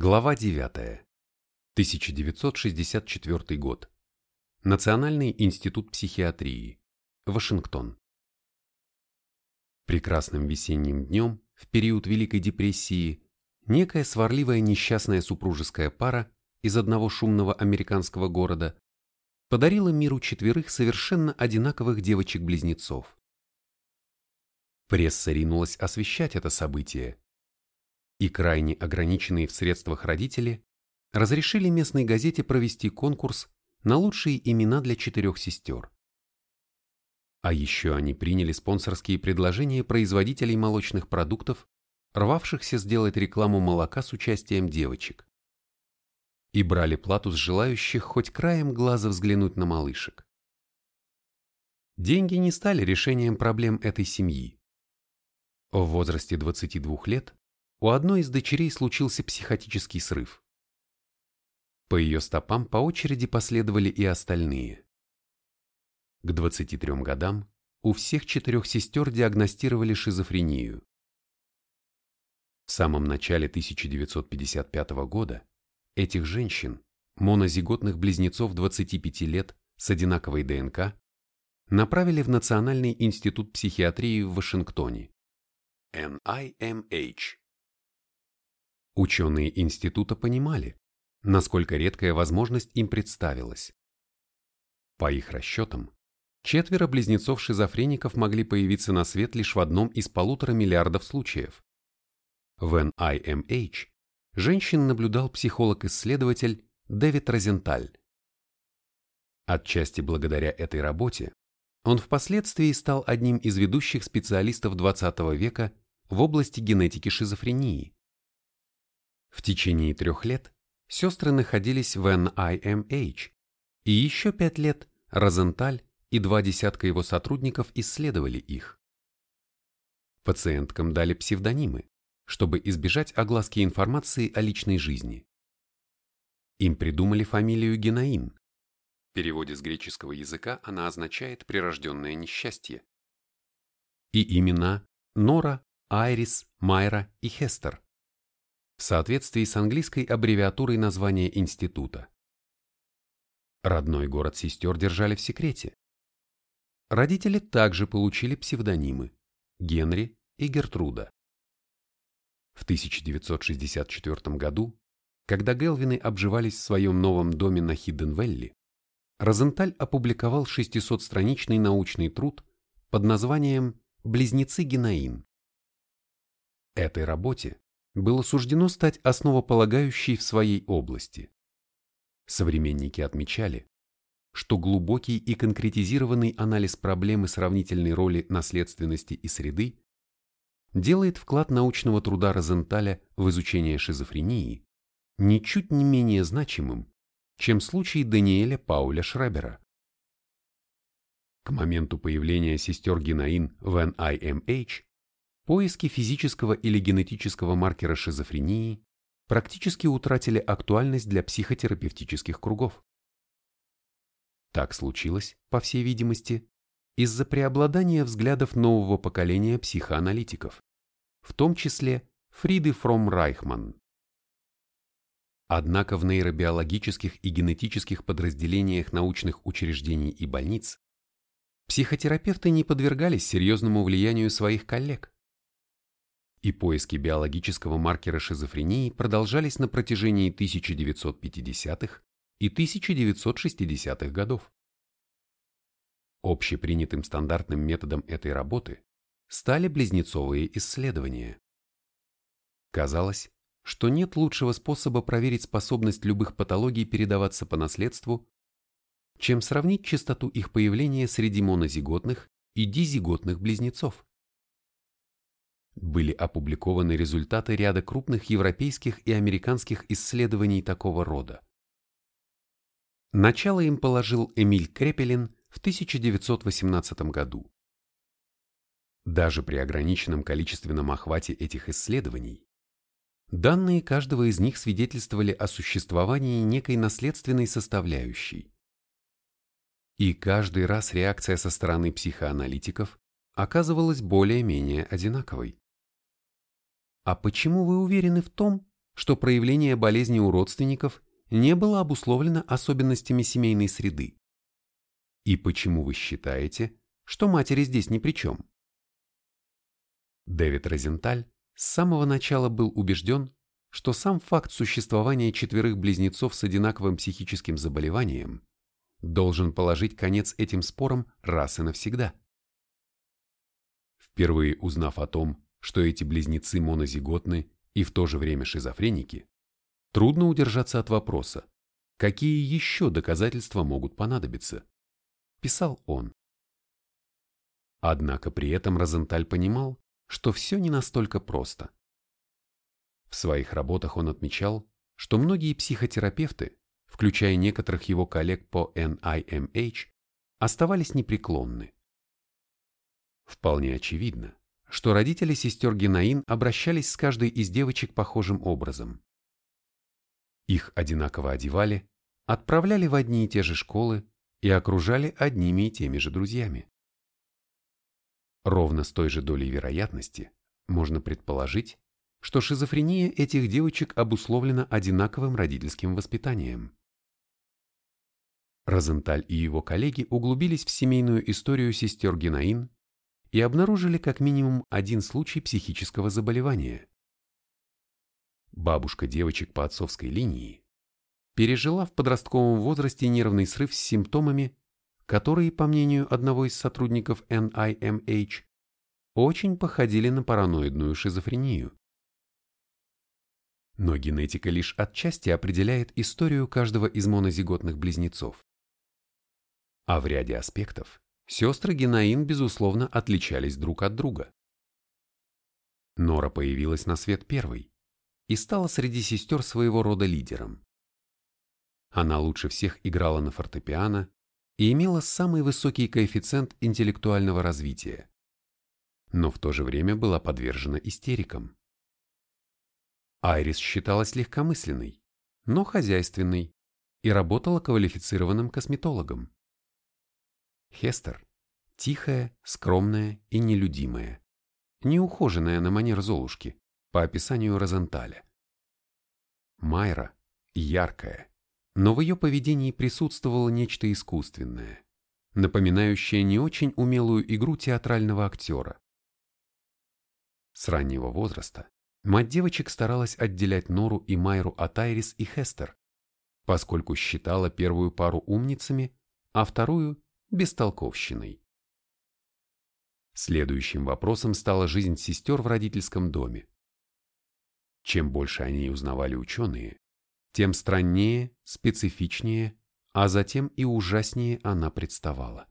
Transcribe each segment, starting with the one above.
Глава 9. 1964 год. Национальный институт психиатрии. Вашингтон. Прекрасным весенним днем, в период Великой депрессии, некая сварливая несчастная супружеская пара из одного шумного американского города подарила миру четверых совершенно одинаковых девочек-близнецов. Пресса ринулась освещать это событие, и крайне ограниченные в средствах родители разрешили местной газете провести конкурс на лучшие имена для четырех сестер. А еще они приняли спонсорские предложения производителей молочных продуктов, рвавшихся сделать рекламу молока с участием девочек. И брали плату с желающих хоть краем глаза взглянуть на малышек. Деньги не стали решением проблем этой семьи. В возрасте 22 лет у одной из дочерей случился психотический срыв. По ее стопам по очереди последовали и остальные. К 23 годам у всех четырех сестер диагностировали шизофрению. В самом начале 1955 года этих женщин, монозиготных близнецов 25 лет с одинаковой ДНК, направили в Национальный институт психиатрии в Вашингтоне. NIMH Ученые института понимали, насколько редкая возможность им представилась. По их расчетам, четверо близнецов-шизофреников могли появиться на свет лишь в одном из полутора миллиардов случаев. В NIMH женщин наблюдал психолог-исследователь Дэвид Розенталь. Отчасти благодаря этой работе он впоследствии стал одним из ведущих специалистов XX века в области генетики шизофрении. В течение трех лет сестры находились в NIMH, и еще пять лет Розенталь и два десятка его сотрудников исследовали их. Пациенткам дали псевдонимы, чтобы избежать огласки информации о личной жизни. Им придумали фамилию Генаин. В переводе с греческого языка она означает «прирожденное несчастье». И имена Нора, Айрис, Майра и Хестер в соответствии с английской аббревиатурой названия института. Родной город сестер держали в секрете. Родители также получили псевдонимы Генри и Гертруда. В 1964 году, когда Гелвины обживались в своем новом доме на Хидденвелли, Розенталь опубликовал 600-страничный научный труд под названием «Близнецы Генаин». Этой работе было суждено стать основополагающей в своей области. Современники отмечали, что глубокий и конкретизированный анализ проблемы сравнительной роли наследственности и среды делает вклад научного труда Розенталя в изучение шизофрении ничуть не менее значимым, чем случай Даниэля Пауля Шрабера. К моменту появления сестер Генаин в NIMH поиски физического или генетического маркера шизофрении практически утратили актуальность для психотерапевтических кругов. Так случилось, по всей видимости, из-за преобладания взглядов нового поколения психоаналитиков, в том числе Фриды Фром Райхман. Однако в нейробиологических и генетических подразделениях научных учреждений и больниц психотерапевты не подвергались серьезному влиянию своих коллег и поиски биологического маркера шизофрении продолжались на протяжении 1950-х и 1960-х годов. Общепринятым стандартным методом этой работы стали близнецовые исследования. Казалось, что нет лучшего способа проверить способность любых патологий передаваться по наследству, чем сравнить частоту их появления среди монозиготных и дизиготных близнецов были опубликованы результаты ряда крупных европейских и американских исследований такого рода. Начало им положил Эмиль Крепелин в 1918 году. Даже при ограниченном количественном охвате этих исследований, данные каждого из них свидетельствовали о существовании некой наследственной составляющей. И каждый раз реакция со стороны психоаналитиков оказывалась более-менее одинаковой. А почему вы уверены в том, что проявление болезни у родственников не было обусловлено особенностями семейной среды? И почему вы считаете, что матери здесь ни при чем? Дэвид Розенталь с самого начала был убежден, что сам факт существования четверых близнецов с одинаковым психическим заболеванием должен положить конец этим спорам раз и навсегда. Впервые узнав о том, что эти близнецы монозиготны и в то же время шизофреники, трудно удержаться от вопроса, какие еще доказательства могут понадобиться, писал он. Однако при этом Розенталь понимал, что все не настолько просто. В своих работах он отмечал, что многие психотерапевты, включая некоторых его коллег по NIMH, оставались непреклонны. Вполне очевидно, что родители сестер Генаин обращались с каждой из девочек похожим образом. Их одинаково одевали, отправляли в одни и те же школы и окружали одними и теми же друзьями. Ровно с той же долей вероятности можно предположить, что шизофрения этих девочек обусловлена одинаковым родительским воспитанием. Розенталь и его коллеги углубились в семейную историю сестер Генаин и обнаружили как минимум один случай психического заболевания. Бабушка девочек по отцовской линии пережила в подростковом возрасте нервный срыв с симптомами, которые, по мнению одного из сотрудников NIMH, очень походили на параноидную шизофрению. Но генетика лишь отчасти определяет историю каждого из монозиготных близнецов. А в ряде аспектов сестры Генаин, безусловно, отличались друг от друга. Нора появилась на свет первой и стала среди сестер своего рода лидером. Она лучше всех играла на фортепиано и имела самый высокий коэффициент интеллектуального развития, но в то же время была подвержена истерикам. Айрис считалась легкомысленной, но хозяйственной и работала квалифицированным косметологом. Хестер – тихая, скромная и нелюдимая, неухоженная на манер Золушки, по описанию Розенталя. Майра – яркая, но в ее поведении присутствовало нечто искусственное, напоминающее не очень умелую игру театрального актера. С раннего возраста мать девочек старалась отделять Нору и Майру от Айрис и Хестер, поскольку считала первую пару умницами, а вторую бестолковщиной. Следующим вопросом стала жизнь сестер в родительском доме. Чем больше о ней узнавали ученые, тем страннее, специфичнее, а затем и ужаснее она представала.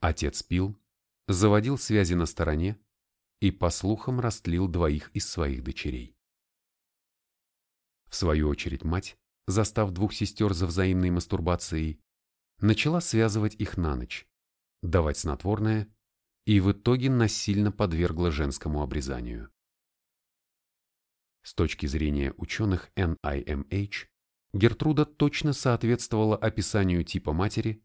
Отец пил, заводил связи на стороне и, по слухам, растлил двоих из своих дочерей. В свою очередь мать, застав двух сестер за взаимной мастурбацией, начала связывать их на ночь, давать снотворное и в итоге насильно подвергла женскому обрезанию. С точки зрения ученых NIMH, Гертруда точно соответствовала описанию типа матери,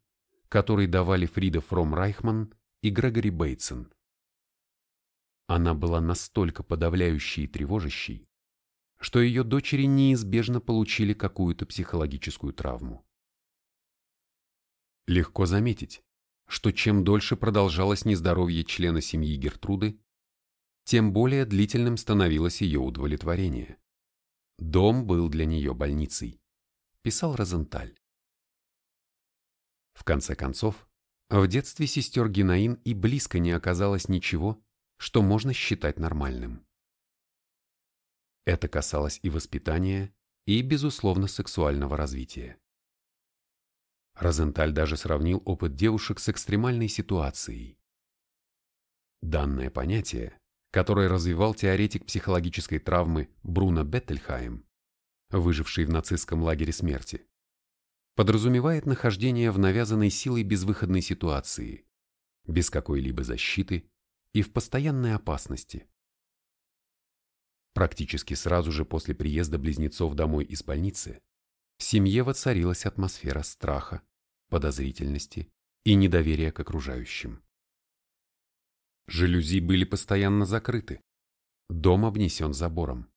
который давали Фрида Фром Райхман и Грегори Бейтсон. Она была настолько подавляющей и тревожащей, что ее дочери неизбежно получили какую-то психологическую травму. Легко заметить, что чем дольше продолжалось нездоровье члена семьи Гертруды, тем более длительным становилось ее удовлетворение. Дом был для нее больницей, писал Розенталь. В конце концов, в детстве сестер Генаин и близко не оказалось ничего, что можно считать нормальным. Это касалось и воспитания, и, безусловно, сексуального развития. Розенталь даже сравнил опыт девушек с экстремальной ситуацией. Данное понятие, которое развивал теоретик психологической травмы Бруно Беттельхайм, выживший в нацистском лагере смерти, подразумевает нахождение в навязанной силой безвыходной ситуации, без какой-либо защиты и в постоянной опасности. Практически сразу же после приезда близнецов домой из больницы в семье воцарилась атмосфера страха, подозрительности и недоверия к окружающим. Жалюзи были постоянно закрыты, дом обнесен забором.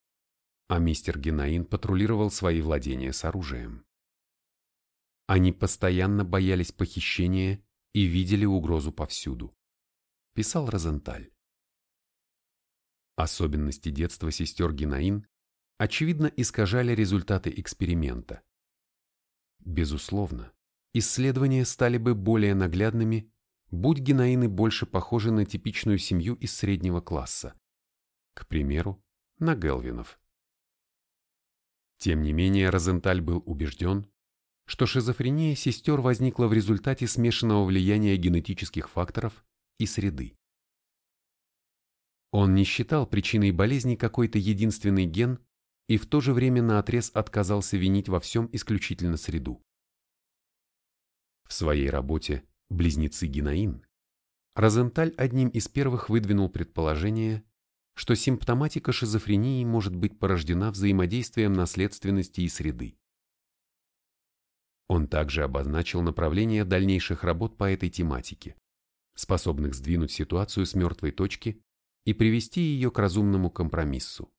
а мистер Генаин патрулировал свои владения с оружием. Они постоянно боялись похищения и видели угрозу повсюду, писал Розенталь. Особенности детства сестер Генаин очевидно искажали результаты эксперимента. Безусловно, исследования стали бы более наглядными, будь Генаины больше похожи на типичную семью из среднего класса. К примеру, на Гелвинов. Тем не менее, Розенталь был убежден, что шизофрения сестер возникла в результате смешанного влияния генетических факторов и среды. Он не считал причиной болезни какой-то единственный ген и в то же время наотрез отказался винить во всем исключительно среду. В своей работе «Близнецы Генаин» Розенталь одним из первых выдвинул предположение, что симптоматика шизофрении может быть порождена взаимодействием наследственности и среды. Он также обозначил направление дальнейших работ по этой тематике, способных сдвинуть ситуацию с мертвой точки и привести ее к разумному компромиссу.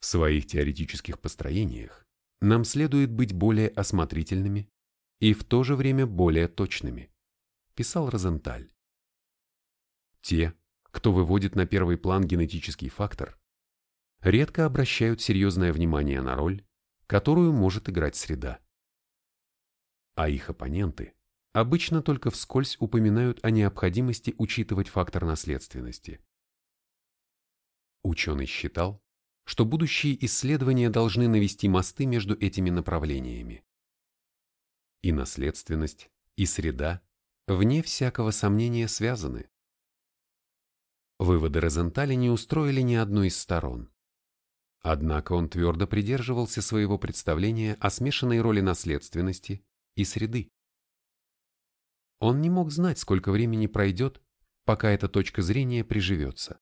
В своих теоретических построениях нам следует быть более осмотрительными и в то же время более точными, писал Розенталь. Те, кто выводит на первый план генетический фактор, редко обращают серьезное внимание на роль, которую может играть среда. А их оппоненты обычно только вскользь упоминают о необходимости учитывать фактор наследственности. Ученый считал, что будущие исследования должны навести мосты между этими направлениями. И наследственность, и среда, вне всякого сомнения, связаны. Выводы Розенталя не устроили ни одной из сторон. Однако он твердо придерживался своего представления о смешанной роли наследственности и среды. Он не мог знать, сколько времени пройдет, пока эта точка зрения приживется.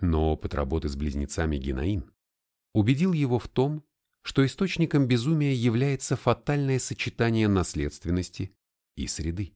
Но опыт работы с близнецами Генаин убедил его в том, что источником безумия является фатальное сочетание наследственности и среды.